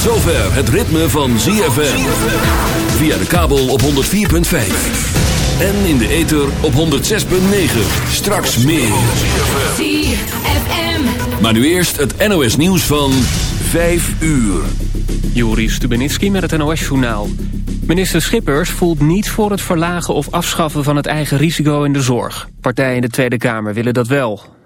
Tot zover het ritme van ZFM. Via de kabel op 104.5. En in de ether op 106.9. Straks meer. ZFM. Maar nu eerst het NOS nieuws van 5 uur. Joris Stubenitski met het NOS-journaal. Minister Schippers voelt niet voor het verlagen of afschaffen van het eigen risico in de zorg. Partijen in de Tweede Kamer willen dat wel.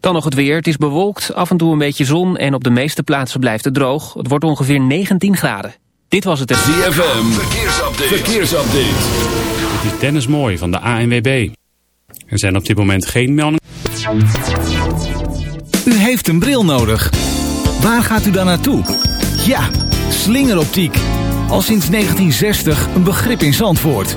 Dan nog het weer. Het is bewolkt, af en toe een beetje zon en op de meeste plaatsen blijft het droog. Het wordt ongeveer 19 graden. Dit was het. ZFM, verkeersupdate. verkeersupdate. Het is Dennis Mooi van de ANWB. Er zijn op dit moment geen meldingen. U heeft een bril nodig. Waar gaat u dan naartoe? Ja, slingeroptiek. Al sinds 1960 een begrip in Zandvoort.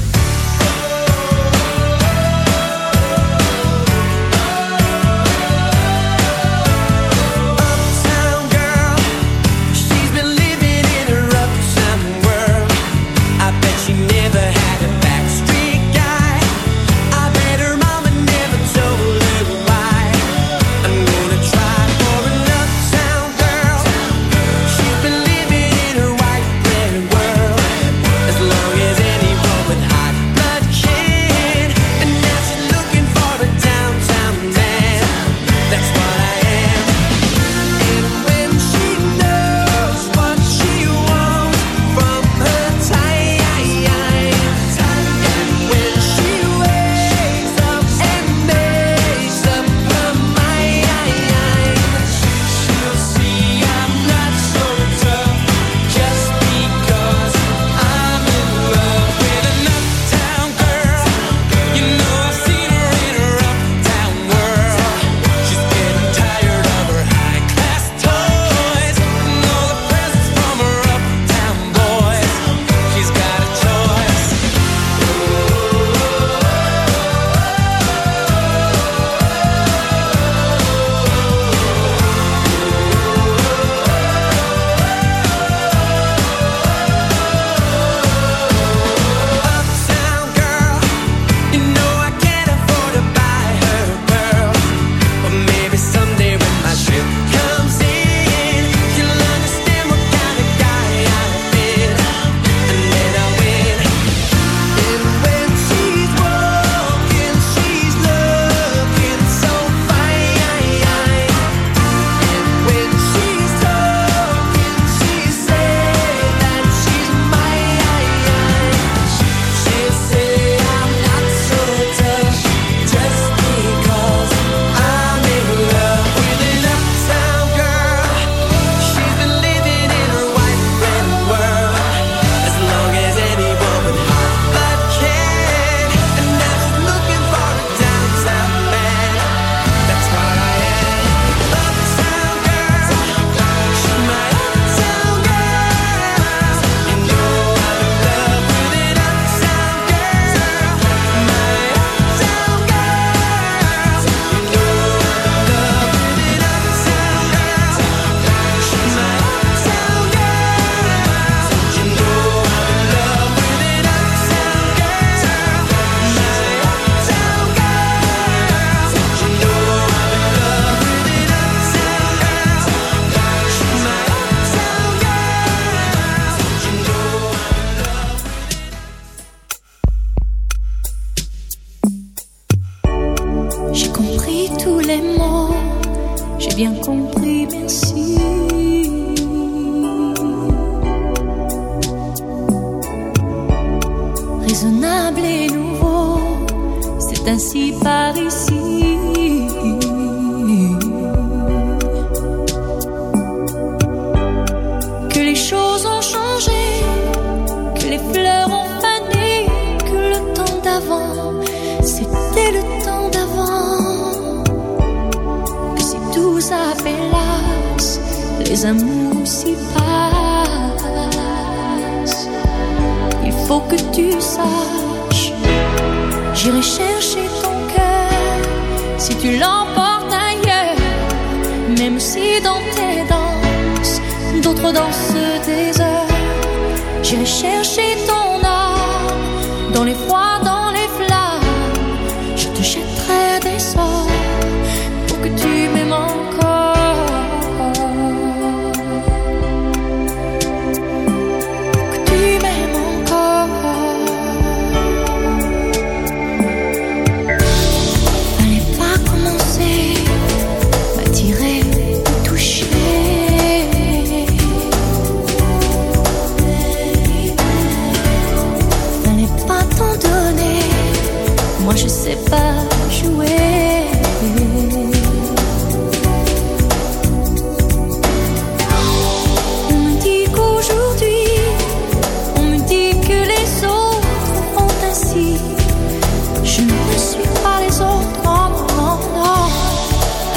Je ne suis pas les autres, non, non, non.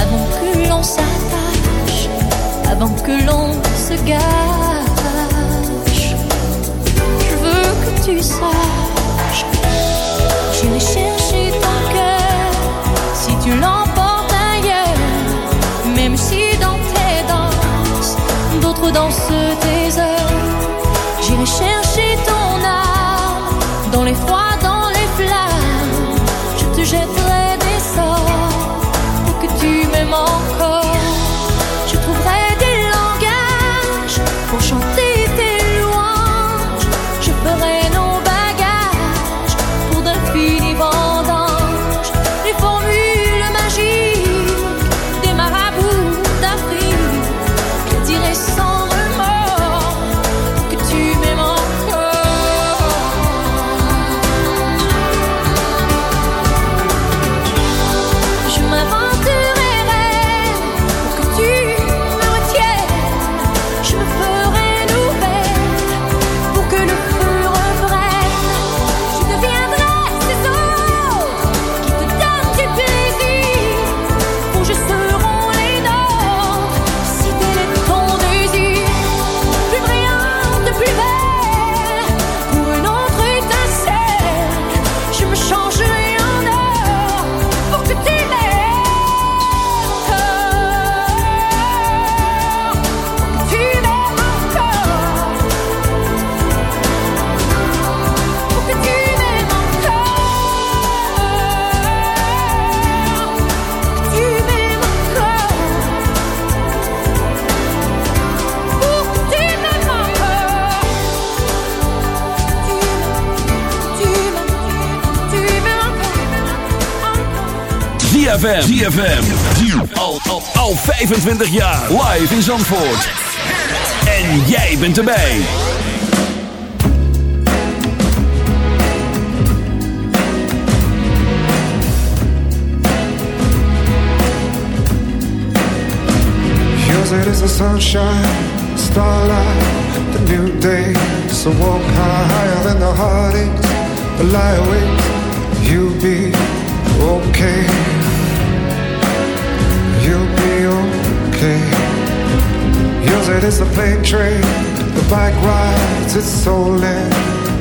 Avant que l'on s'attache, avant que l'on se gâche, je veux que tu saches. J'irai chercher ton cœur si tu l'emportes ailleurs, même si dans tes danses, d'autres dansent. ZFM. ZFM. Al, al, al 25 jaar. Live in Zandvoort. En jij bent erbij. Yours it is the sunshine, starlight, the new day. So walk higher than the heartaches, lie awake. You'll be okay. day. Yours it is the plane train, the bike rides, it's so late.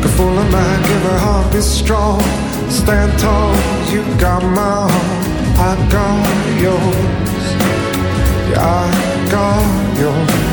Good full of mind, give her heart, be strong. Stand tall, you got my heart, I got yours. Yeah, I got yours.